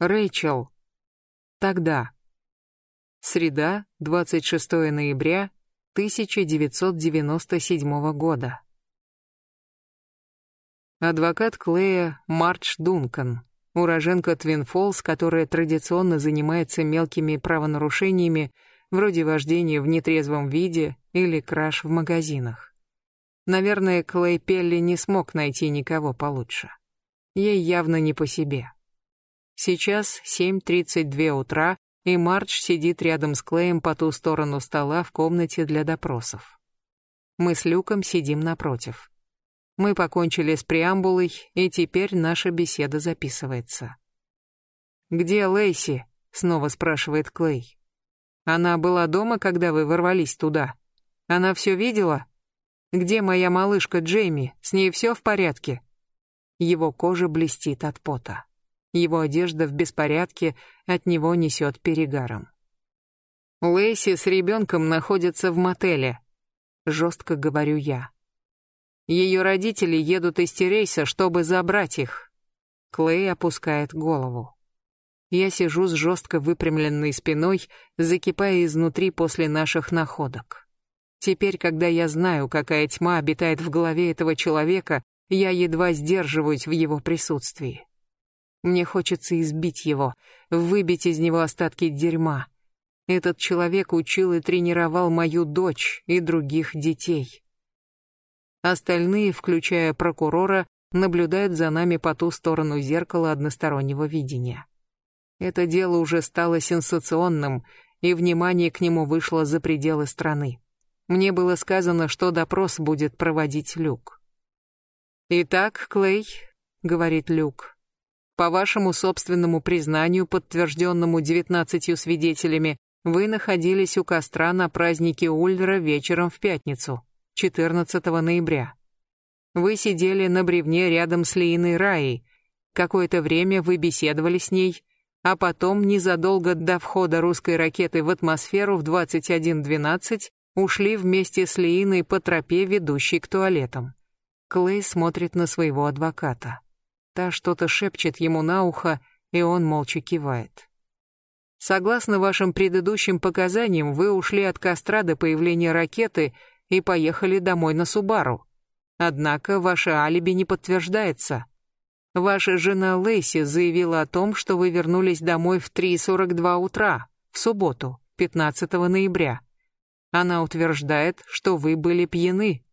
Рэйчел. Тогда. Среда, 26 ноября 1997 года. Адвокат Клея Мардж Дункан, уроженка Твин-Фолс, которая традиционно занимается мелкими правонарушениями, вроде вождения в нетрезвом виде или краж в магазинах. Наверное, Клей Пелли не смог найти никого получше. Ей явно не по себе. Сейчас 7.32 утра, и Мардж сидит рядом с Клеем по ту сторону стола в комнате для допросов. Мы с Люком сидим напротив. Мы покончили с преамбулой, и теперь наша беседа записывается. «Где Лейси?» — снова спрашивает Клей. «Она была дома, когда вы ворвались туда? Она все видела? Где моя малышка Джейми? С ней все в порядке?» Его кожа блестит от пота. Его одежда в беспорядке, от него несет перегаром. Лейси с ребенком находится в мотеле. Жестко говорю я. Ее родители едут из Терейса, чтобы забрать их. Клей опускает голову. Я сижу с жестко выпрямленной спиной, закипая изнутри после наших находок. Теперь, когда я знаю, какая тьма обитает в голове этого человека, я едва сдерживаюсь в его присутствии. Мне хочется избить его, выбить из него остатки дерьма. Этот человек учил и тренировал мою дочь и других детей. Остальные, включая прокурора, наблюдают за нами по ту сторону зеркала одностороннего видения. Это дело уже стало сенсационным, и внимание к нему вышло за пределы страны. Мне было сказано, что допрос будет проводить Люк. «Итак, Клей», — говорит Люк, по вашему собственному признанию, подтвержденному девятнадцатью свидетелями, вы находились у костра на празднике Ульдера вечером в пятницу, 14 ноября. Вы сидели на бревне рядом с Лииной Раей. Какое-то время вы беседовали с ней, а потом, незадолго до входа русской ракеты в атмосферу в 21.12, ушли вместе с Лииной по тропе, ведущей к туалетам. Клей смотрит на своего адвоката. Та что-то шепчет ему на ухо, и он молча кивает. Согласно вашим предыдущим показаниям, вы ушли от костра до появления ракеты и поехали домой на Субару. Однако ваше алиби не подтверждается. Ваша жена Лейси заявила о том, что вы вернулись домой в 3.42 утра, в субботу, 15 ноября. Она утверждает, что вы были пьяны.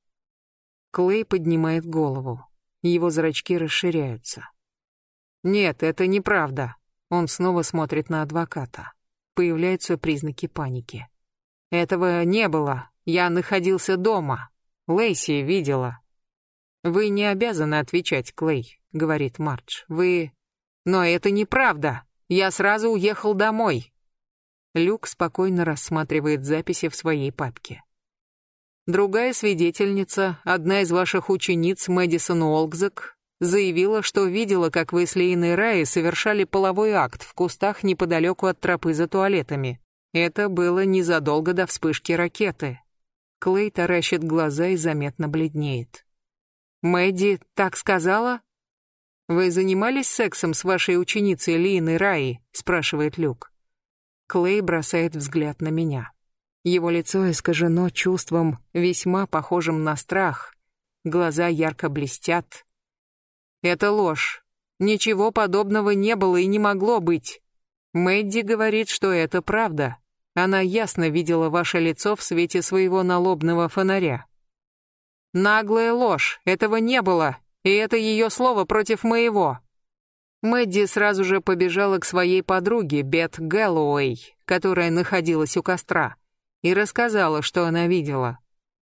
Клей поднимает голову. Его зрачки расширяются. Нет, это неправда. Он снова смотрит на адвоката. Появляются признаки паники. Этого не было. Я находился дома. Лейси видела. Вы не обязаны отвечать, Клей, говорит Мардж. Вы Но это неправда. Я сразу уехал домой. Люк спокойно рассматривает записи в своей папке. Другая свидетельница, одна из ваших учениц, Мэдисон Уолкзак, заявила, что видела, как вы с Лейной Раи совершали половой акт в кустах неподалеку от тропы за туалетами. Это было незадолго до вспышки ракеты. Клей таращит глаза и заметно бледнеет. «Мэдди так сказала?» «Вы занимались сексом с вашей ученицей Линой Раи?» — спрашивает Люк. Клей бросает взгляд на меня. Его лицо искажено чувством, весьма похожим на страх. Глаза ярко блестят. Это ложь. Ничего подобного не было и не могло быть. Мэдди говорит, что это правда. Она ясно видела ваше лицо в свете своего налобного фонаря. Наглая ложь. Этого не было. И это ее слово против моего. Мэдди сразу же побежала к своей подруге, Бет Гэллоуэй, которая находилась у костра и рассказала, что она видела.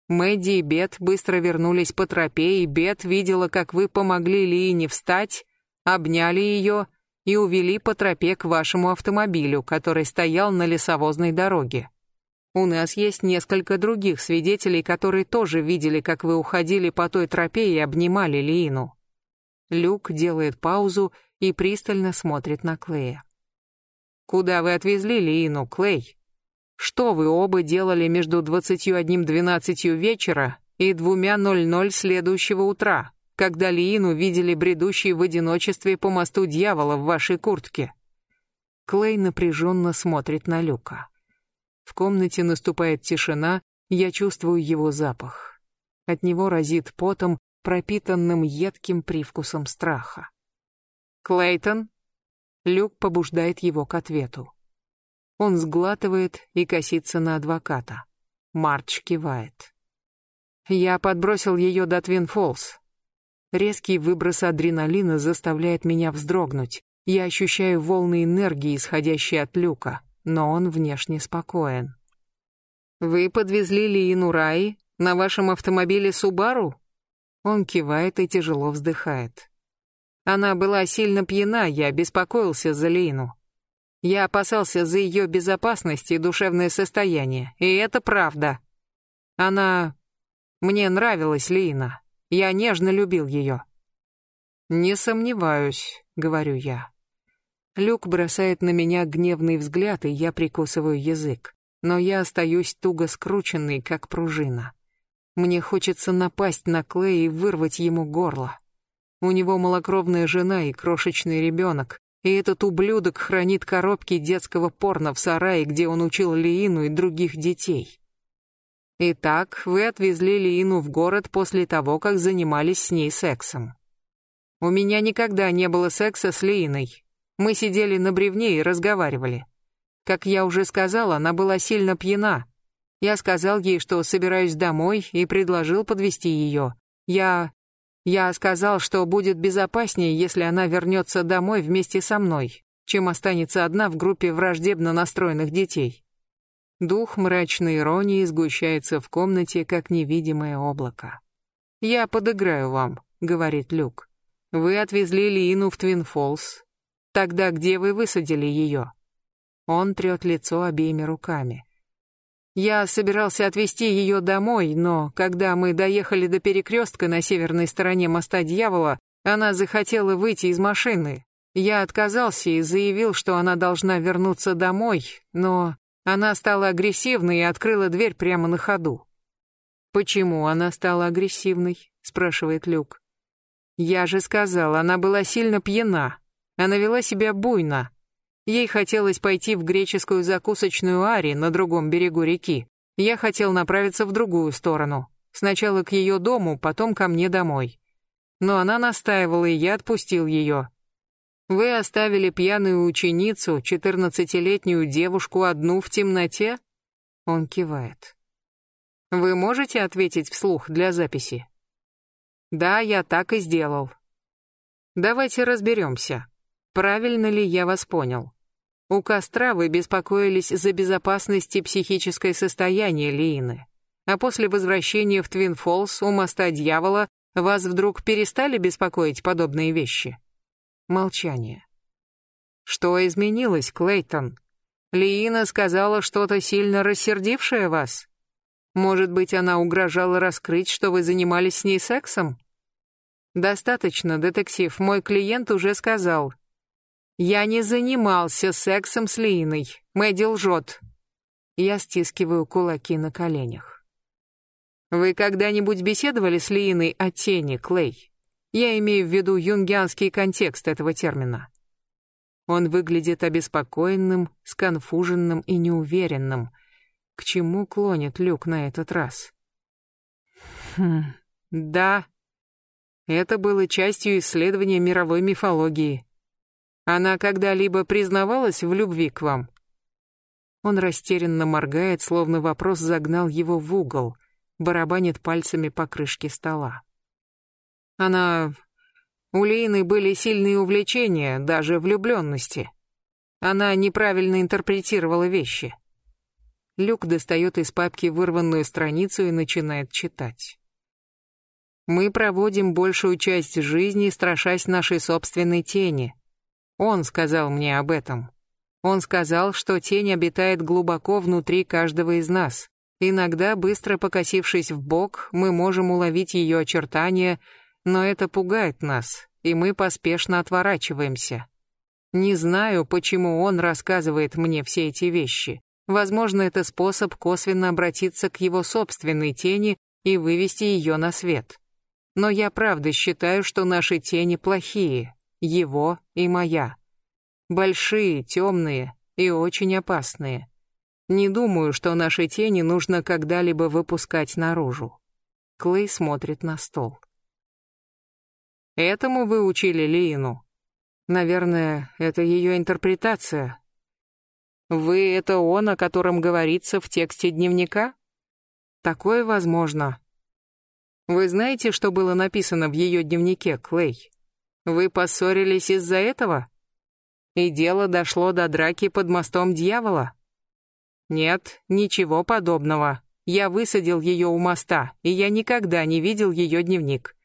Мэдди и Бет быстро вернулись по тропе, и Бет видела, как вы помогли Лиине встать, обняли ее и увели по тропе к вашему автомобилю, который стоял на лесовозной дороге. У нас есть несколько других свидетелей, которые тоже видели, как вы уходили по той тропе и обнимали Лиину. Люк делает паузу и пристально смотрит на Клея. «Куда вы отвезли Лиину, Клей?» Что вы оба делали между 21.12 вечера и 2.00 следующего утра, когда Лиину видели бредущей в одиночестве по мосту дьявола в вашей куртке? Клей напряженно смотрит на Люка. В комнате наступает тишина, я чувствую его запах. От него разит потом, пропитанным едким привкусом страха. «Клейтон?» Люк побуждает его к ответу. Он сглатывает и косится на адвоката. Марч кивает. «Я подбросил ее до Твин Фолс. Резкий выброс адреналина заставляет меня вздрогнуть. Я ощущаю волны энергии, исходящие от люка, но он внешне спокоен. «Вы подвезли Лиину Раи на вашем автомобиле Субару?» Он кивает и тяжело вздыхает. Она была сильно пьяна, я беспокоился за Лину. Я опасался за ее безопасность и душевное состояние, и это правда. Она... Мне нравилась Лина. Я нежно любил ее. «Не сомневаюсь», — говорю я. Люк бросает на меня гневный взгляд, и я прикусываю язык. Но я остаюсь туго скрученный, как пружина. Мне хочется напасть на Клея и вырвать ему горло. У него малокровная жена и крошечный ребенок, и этот ублюдок хранит коробки детского порно в сарае, где он учил Лиину и других детей. Итак, вы отвезли Лиину в город после того, как занимались с ней сексом. У меня никогда не было секса с Лииной. Мы сидели на бревне и разговаривали. Как я уже сказала, она была сильно пьяна. Я сказал ей, что собираюсь домой, и предложил подвести ее. Я... Я сказал, что будет безопаснее, если она вернется домой вместе со мной, чем останется одна в группе враждебно настроенных детей. Дух мрачной иронии сгущается в комнате, как невидимое облако. «Я подыграю вам», — говорит Люк. «Вы отвезли Лину в Твин Фолс. Тогда где вы высадили ее?» Он трет лицо обеими руками. «Я собирался отвезти ее домой, но когда мы доехали до перекрестка на северной стороне моста Дьявола, она захотела выйти из машины. Я отказался и заявил, что она должна вернуться домой, но она стала агрессивной и открыла дверь прямо на ходу. «Почему она стала агрессивной?» — спрашивает Люк. «Я же сказал, она была сильно пьяна. Она вела себя буйно. Ей хотелось пойти в греческую закусочную Ари на другом берегу реки. Я хотел направиться в другую сторону. Сначала к ее дому, потом ко мне домой. Но она настаивала, и я отпустил ее. Вы оставили пьяную ученицу, четырнадцатилетнюю девушку, одну в темноте? Он кивает. Вы можете ответить вслух для записи? Да, я так и сделал. Давайте разберемся. Правильно ли я вас понял? У костра вы беспокоились за безопасность и психическое состояние Лиины, а после возвращения в Твин Фолс у моста дьявола вас вдруг перестали беспокоить подобные вещи? Молчание. Что изменилось, Клейтон? Лиина сказала что-то сильно рассердившее вас? Может быть, она угрожала раскрыть, что вы занимались с ней сексом? Достаточно, детектив, мой клиент уже сказал. Я не занимался сексом с Лииной. Мэдди лжет. Я стискиваю кулаки на коленях. Вы когда-нибудь беседовали с Лииной о тени, Клей? Я имею в виду юнгианский контекст этого термина. Он выглядит обеспокоенным, сконфуженным и неуверенным. К чему клонит Люк на этот раз? Хм, да. Это было частью исследования мировой мифологии. Она когда-либо признавалась в любви к вам? Он растерянно моргает, словно вопрос загнал его в угол, барабанит пальцами по крышке стола. Она... У Лины были сильные увлечения, даже влюбленности. Она неправильно интерпретировала вещи. Люк достает из папки вырванную страницу и начинает читать. Мы проводим большую часть жизни, страшась нашей собственной тени. Он сказал мне об этом. Он сказал, что тень обитает глубоко внутри каждого из нас. Иногда, быстро покосившись в бок, мы можем уловить ее очертания но это пугает нас, и мы поспешно отворачиваемся. Не знаю, почему он рассказывает мне все эти вещи. Возможно, это способ косвенно обратиться к его собственной тени и вывести ее на свет. Но я правда считаю, что наши тени плохие, его и моя. Большие, темные и очень опасные. Не думаю, что наши тени нужно когда-либо выпускать наружу. Клей смотрит на стол. Этому вы учили Лиину? Наверное, это ее интерпретация. Вы — это он, о котором говорится в тексте дневника? Такое возможно. Вы знаете, что было написано в ее дневнике, Клей? Вы поссорились из-за этого? И дело дошло до драки под мостом дьявола? Нет, ничего подобного. Я высадил ее у моста, и я никогда не видел ее дневник.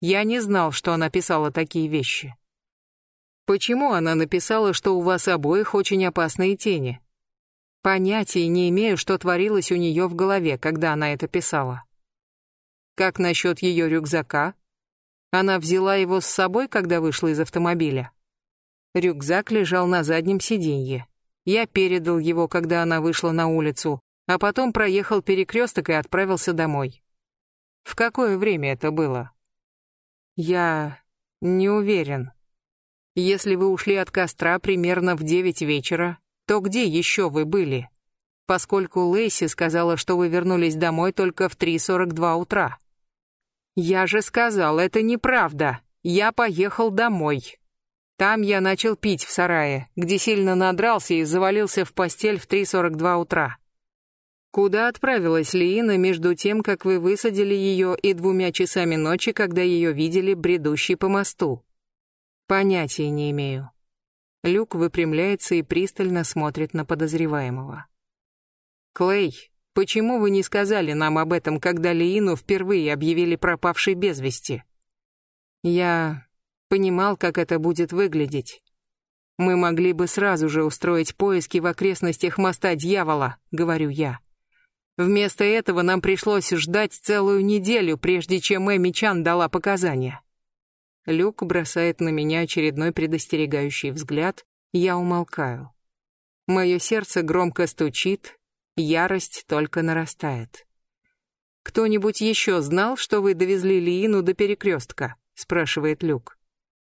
Я не знал, что она писала такие вещи. Почему она написала, что у вас обоих очень опасные тени? Понятия не имею, что творилось у нее в голове, когда она это писала. Как насчет ее рюкзака? Она взяла его с собой, когда вышла из автомобиля. Рюкзак лежал на заднем сиденье. Я передал его, когда она вышла на улицу, а потом проехал перекресток и отправился домой. В какое время это было? Я не уверен. Если вы ушли от костра примерно в девять вечера, то где еще вы были? Поскольку Лейси сказала, что вы вернулись домой только в 3.42 утра. Я же сказал, это неправда. Я поехал домой. Там я начал пить в сарае, где сильно надрался и завалился в постель в 3.42 утра. Куда отправилась Лиина между тем, как вы высадили ее, и двумя часами ночи, когда ее видели бредущей по мосту? Понятия не имею. Люк выпрямляется и пристально смотрит на подозреваемого. Клей, почему вы не сказали нам об этом, когда Лиину впервые объявили пропавшей без вести? Я понимал, как это будет выглядеть. Мы могли бы сразу же устроить поиски в окрестностях моста Дьявола, говорю я. Вместо этого нам пришлось ждать целую неделю, прежде чем Эми Чан дала показания. Люк бросает на меня очередной предостерегающий взгляд, я умолкаю. Мое сердце громко стучит, ярость только нарастает. «Кто-нибудь еще знал, что вы довезли Лиину до перекрестка?» — спрашивает Люк.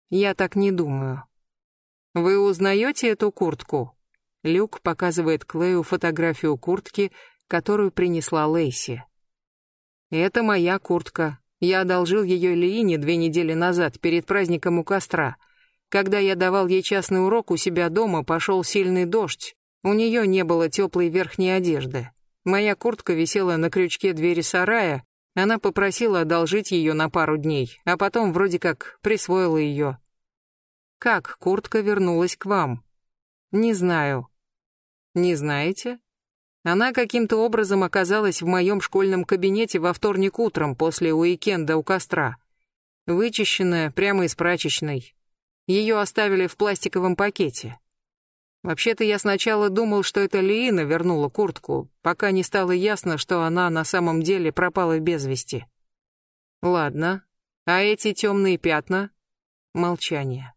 «Я так не думаю». «Вы узнаете эту куртку?» Люк показывает Клею фотографию куртки, которую принесла Лейси. «Это моя куртка. Я одолжил ее Лиине две недели назад, перед праздником у костра. Когда я давал ей частный урок у себя дома, пошел сильный дождь. У нее не было теплой верхней одежды. Моя куртка висела на крючке двери сарая. Она попросила одолжить ее на пару дней, а потом вроде как присвоила ее. Как куртка вернулась к вам? Не знаю. Не знаете? Она каким-то образом оказалась в моем школьном кабинете во вторник утром после уикенда у костра. Вычищенная, прямо из прачечной. Ее оставили в пластиковом пакете. Вообще-то я сначала думал, что это Лиина вернула куртку, пока не стало ясно, что она на самом деле пропала без вести. Ладно, а эти темные пятна? Молчание.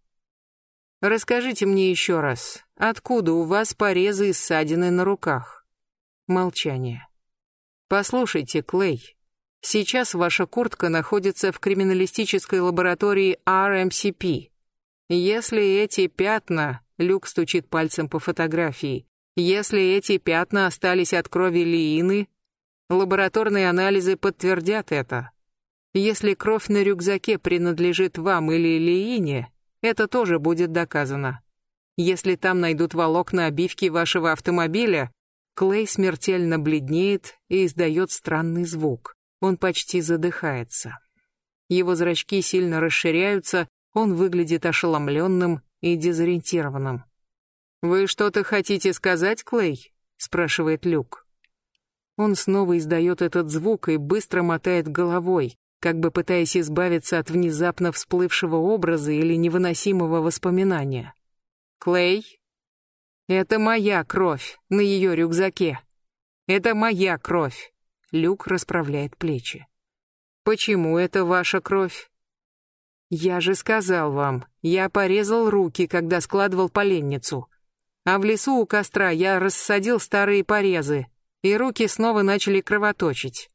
Расскажите мне еще раз, откуда у вас порезы и ссадины на руках? Молчание. Послушайте, Клей, сейчас ваша куртка находится в криминалистической лаборатории RMCP. Если эти пятна, Люк стучит пальцем по фотографии, если эти пятна остались от крови Лиины, лабораторные анализы подтвердят это. Если кровь на рюкзаке принадлежит вам или Лиине, это тоже будет доказано. Если там найдут волокна обивки вашего автомобиля, Клей смертельно бледнеет и издает странный звук. Он почти задыхается. Его зрачки сильно расширяются, он выглядит ошеломленным и дезориентированным. «Вы что-то хотите сказать, Клей?» — спрашивает Люк. Он снова издает этот звук и быстро мотает головой, как бы пытаясь избавиться от внезапно всплывшего образа или невыносимого воспоминания. «Клей?» Это моя кровь на ее рюкзаке. Это моя кровь. Люк расправляет плечи. Почему это ваша кровь? Я же сказал вам, я порезал руки, когда складывал поленницу. А в лесу у костра я рассадил старые порезы, и руки снова начали кровоточить.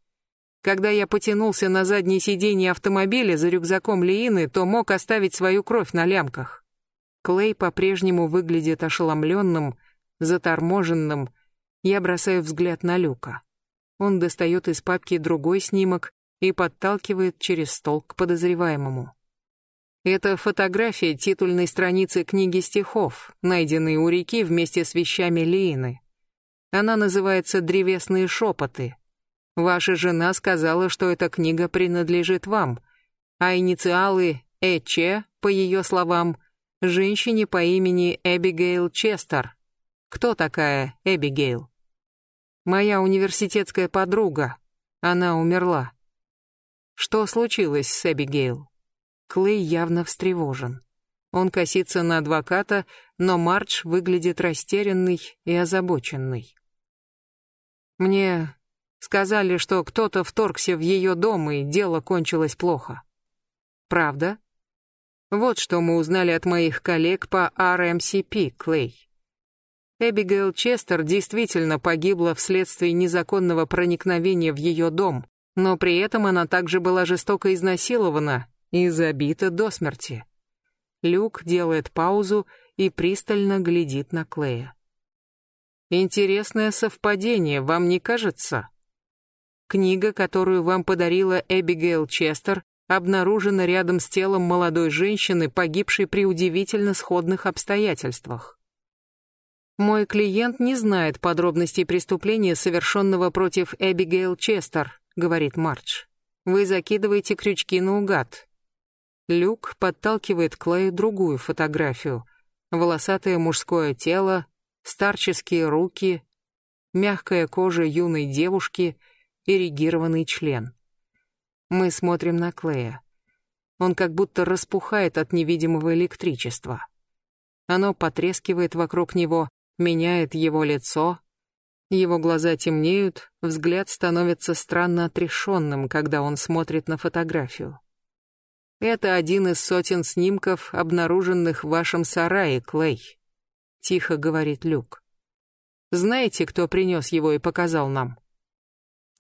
Когда я потянулся на заднее сиденье автомобиля за рюкзаком Лиины, то мог оставить свою кровь на лямках. Клей по-прежнему выглядит ошеломленным, заторможенным. Я бросаю взгляд на Люка. Он достает из папки другой снимок и подталкивает через стол к подозреваемому. Это фотография титульной страницы книги стихов, найденной у реки вместе с вещами Лиины. Она называется «Древесные шепоты». Ваша жена сказала, что эта книга принадлежит вам, а инициалы «ЭЧ», по ее словам, женщине по имени Эбигейл Честер. Кто такая Эбигейл? Моя университетская подруга. Она умерла. Что случилось с Эбигейл? Клей явно встревожен. Он косится на адвоката, но Мардж выглядит растерянный и озабоченный. Мне сказали, что кто-то вторгся в ее дом, и дело кончилось плохо. Правда? Вот что мы узнали от моих коллег по RMCP, Клей. Эбигейл Честер действительно погибла вследствие незаконного проникновения в ее дом, но при этом она также была жестоко изнасилована и забита до смерти. Люк делает паузу и пристально глядит на Клея. Интересное совпадение, вам не кажется? Книга, которую вам подарила Эбигейл Честер, обнаружена рядом с телом молодой женщины, погибшей при удивительно сходных обстоятельствах. Мой клиент не знает подробностей преступления, совершенного против Эбигейл Честер, говорит Мардж. Вы закидываете крючки наугад. Люк подталкивает Клею другую фотографию. Волосатое мужское тело, старческие руки, мягкая кожа юной девушки, эрегированный член. Мы смотрим на Клея. Он как будто распухает от невидимого электричества. Оно потрескивает вокруг него, меняет его лицо. Его глаза темнеют, взгляд становится странно отрешенным, когда он смотрит на фотографию. Это один из сотен снимков, обнаруженных в вашем сарае, Клей. Тихо говорит Люк. Знаете, кто принес его и показал нам?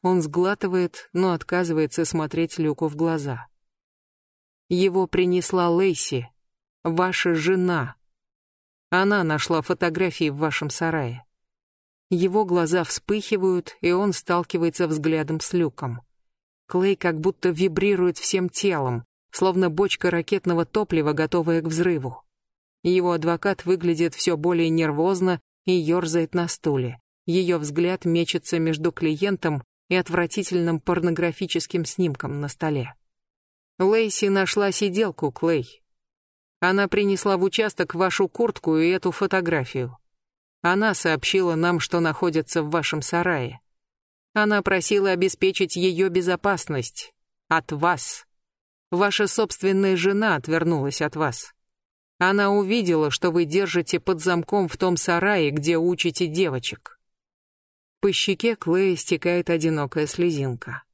Он сглатывает, но отказывается смотреть Люку в глаза. Его принесла Лейси, ваша жена. Она нашла фотографии в вашем сарае. Его глаза вспыхивают, и он сталкивается взглядом с Люком. Клей как будто вибрирует всем телом, словно бочка ракетного топлива, готовая к взрыву. Его адвокат выглядит все более нервозно и ерзает на стуле. Ее взгляд мечется между клиентом и отвратительным порнографическим снимком на столе. Лейси нашла сиделку, Клей. Она принесла в участок вашу куртку и эту фотографию. Она сообщила нам, что находится в вашем сарае. Она просила обеспечить ее безопасность. От вас. Ваша собственная жена отвернулась от вас. Она увидела, что вы держите под замком в том сарае, где учите девочек. По щеке Клея стекает одинокая слезинка.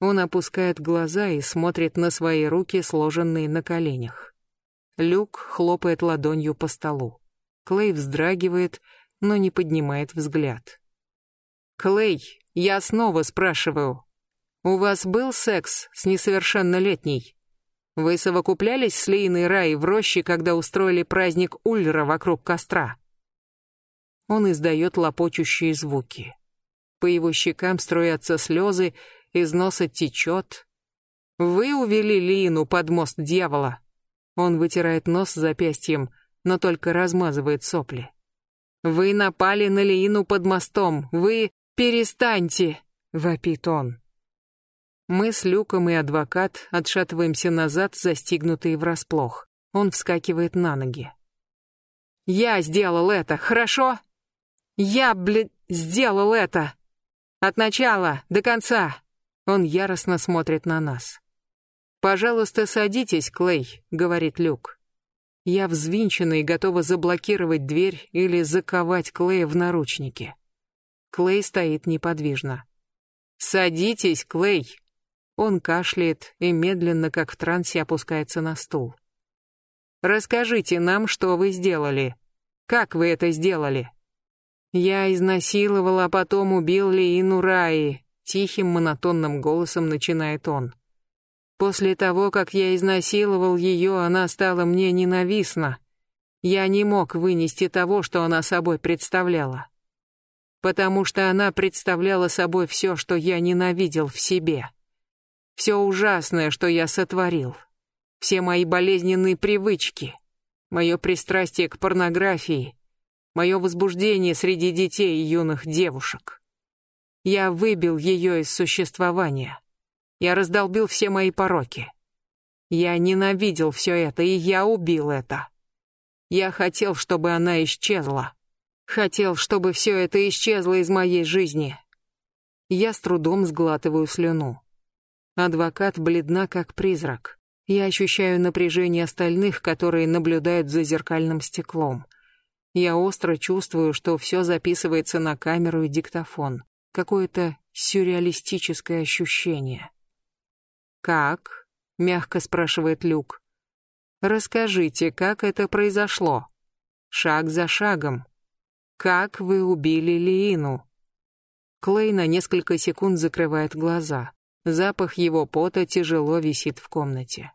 Он опускает глаза и смотрит на свои руки, сложенные на коленях. Люк хлопает ладонью по столу. Клей вздрагивает, но не поднимает взгляд. «Клей, я снова спрашиваю, у вас был секс с несовершеннолетней?» Вы совокуплялись с Лейной Рай в роще, когда устроили праздник Ульра вокруг костра? Он издает лопочущие звуки. По его щекам струятся слезы, из носа течет. Вы увели Лину под мост дьявола. Он вытирает нос запястьем, но только размазывает сопли. Вы напали на Лину под мостом. Вы перестаньте, вопит он. Мы с Люком и адвокат отшатываемся назад, застигнутые врасплох. Он вскакивает на ноги. «Я сделал это, хорошо? Я, блядь, сделал это! От начала до конца!» Он яростно смотрит на нас. «Пожалуйста, садитесь, Клей», — говорит Люк. Я взвинчена и готова заблокировать дверь или заковать Клея в наручники. Клей стоит неподвижно. «Садитесь, Клей», он кашляет и медленно, как в трансе, опускается на стул. «Расскажите нам, что вы сделали. Как вы это сделали?» «Я изнасиловал, а потом убил Лиину Раи», — тихим монотонным голосом начинает он. «После того, как я изнасиловал ее, она стала мне ненавистна. Я не мог вынести того, что она собой представляла. Потому что она представляла собой все, что я ненавидел в себе. Все ужасное, что я сотворил. Все мои болезненные привычки. Мое пристрастие к порнографии. Мое возбуждение среди детей и юных девушек. Я выбил ее из существования. Я раздолбил все мои пороки. Я ненавидел все это, и я убил это. Я хотел, чтобы она исчезла. Хотел, чтобы все это исчезло из моей жизни. Я с трудом сглатываю слюну. Адвокат бледна, как призрак. Я ощущаю напряжение остальных, которые наблюдают за зеркальным стеклом. Я остро чувствую, что все записывается на камеру и диктофон. Какое-то сюрреалистическое ощущение. «Как?» — мягко спрашивает Люк. «Расскажите, как это произошло? Шаг за шагом. Как вы убили Лиину?» Клей на несколько секунд закрывает глаза. Запах его пота тяжело висит в комнате.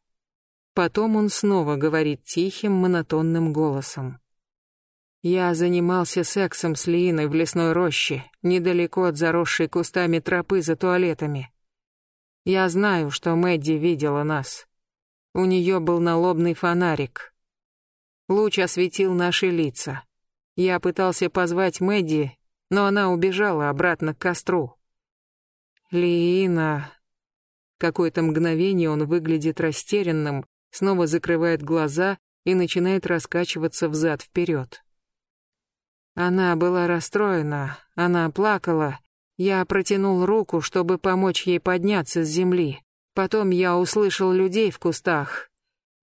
Потом он снова говорит тихим, монотонным голосом. «Я занимался сексом с Лииной в лесной роще, недалеко от заросшей кустами тропы за туалетами. Я знаю, что Мэдди видела нас. У нее был налобный фонарик. Луч осветил наши лица. Я пытался позвать Мэдди, но она убежала обратно к костру. Лиина... Какое-то мгновение он выглядит растерянным, снова закрывает глаза и начинает раскачиваться взад-вперед. Она была расстроена, она плакала, я протянул руку, чтобы помочь ей подняться с земли. Потом я услышал людей в кустах.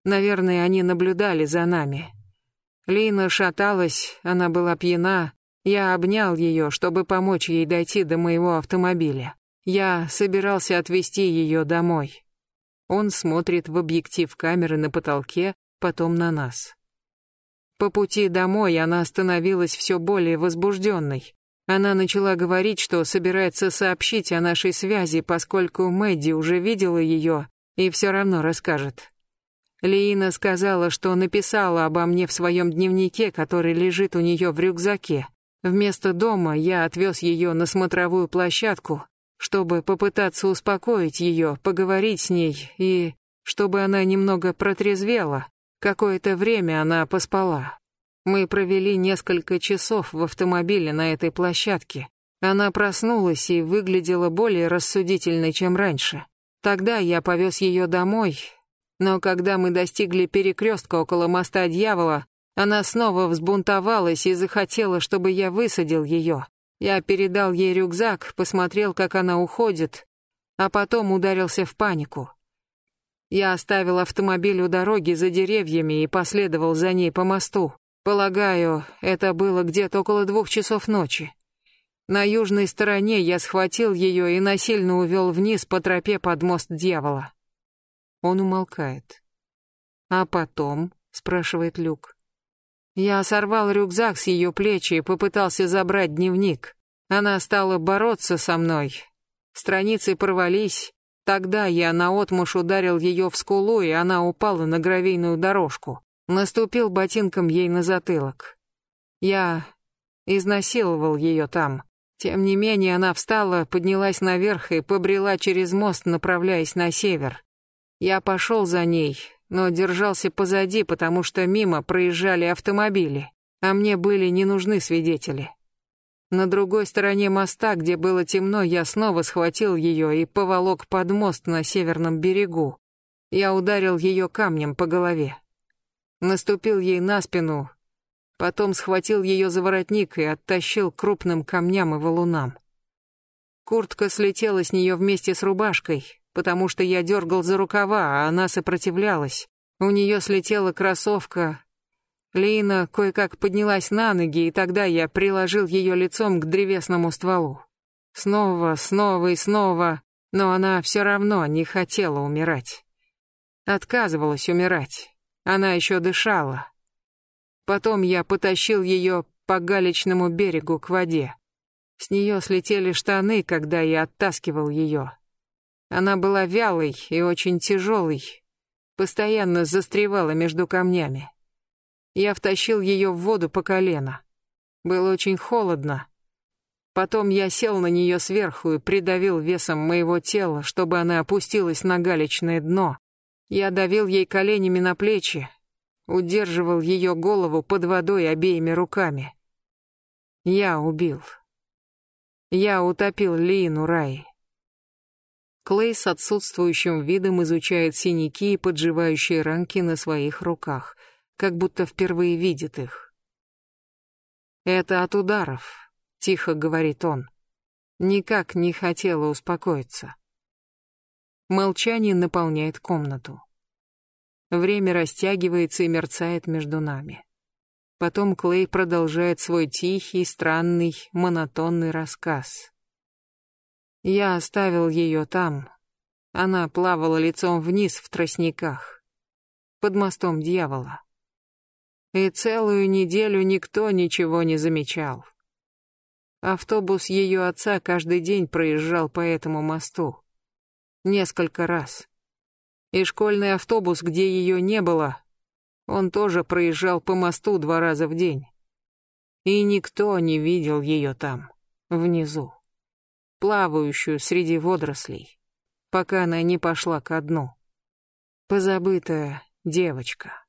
Наверное, они наблюдали за нами. Лина шаталась, она была пьяна. Я обнял ее, чтобы помочь ей дойти до моего автомобиля. Я собирался отвезти ее домой. Он смотрит в объектив камеры на потолке, потом на нас. По пути домой она становилась все более возбужденной. Она начала говорить, что собирается сообщить о нашей связи, поскольку Мэдди уже видела ее и все равно расскажет. Лиина сказала, что написала обо мне в своем дневнике, который лежит у нее в рюкзаке. Вместо дома я отвез ее на смотровую площадку, чтобы попытаться успокоить ее, поговорить с ней и чтобы она немного протрезвела. Какое-то время она поспала. Мы провели несколько часов в автомобиле на этой площадке. Она проснулась и выглядела более рассудительной, чем раньше. Тогда я повез ее домой, но когда мы достигли перекрестка около моста дьявола, она снова взбунтовалась и захотела, чтобы я высадил ее. Я передал ей рюкзак, посмотрел, как она уходит, а потом ударился в панику. Я оставил автомобиль у дороги за деревьями и последовал за ней по мосту. Полагаю, это было где-то около двух часов ночи. На южной стороне я схватил ее и насильно увел вниз по тропе под мост дьявола. Он умолкает. «А потом?» — спрашивает Люк. Я сорвал рюкзак с ее плечи и попытался забрать дневник. Она стала бороться со мной. Страницы порвались. Тогда я наотмашь ударил ее в скулу, и она упала на гравийную дорожку. Наступил ботинком ей на затылок. Я изнасиловал ее там. Тем не менее, она встала, поднялась наверх и побрела через мост, направляясь на север. Я пошел за ней, но держался позади, потому что мимо проезжали автомобили, а мне были не нужны свидетели. На другой стороне моста, где было темно, я снова схватил ее и поволок под мост на северном берегу. Я ударил ее камнем по голове наступил ей на спину, потом схватил ее за воротник и оттащил крупным камням и валунам. Куртка слетела с нее вместе с рубашкой, потому что я дергал за рукава, а она сопротивлялась. У нее слетела кроссовка. Лина кое-как поднялась на ноги, и тогда я приложил ее лицом к древесному стволу. Снова, снова и снова, но она все равно не хотела умирать. Отказывалась умирать. Она еще дышала. Потом я потащил ее по галечному берегу к воде. С нее слетели штаны, когда я оттаскивал ее. Она была вялой и очень тяжелой, постоянно застревала между камнями. Я втащил ее в воду по колено. Было очень холодно. Потом я сел на нее сверху и придавил весом моего тела, чтобы она опустилась на галечное дно. Я давил ей коленями на плечи, удерживал ее голову под водой обеими руками. Я убил. Я утопил Лину Рай. Клей с отсутствующим видом изучает синяки и подживающие ранки на своих руках, как будто впервые видит их. «Это от ударов», — тихо говорит он. Никак не хотела успокоиться. Молчание наполняет комнату. Время растягивается и мерцает между нами. Потом Клей продолжает свой тихий, странный, монотонный рассказ. Я оставил ее там. Она плавала лицом вниз в тростниках, под мостом дьявола. И целую неделю никто ничего не замечал. Автобус ее отца каждый день проезжал по этому мосту. Несколько раз. И школьный автобус, где ее не было, он тоже проезжал по мосту два раза в день. И никто не видел ее там, внизу плавающую среди водорослей, пока она не пошла ко дну. Позабытая девочка.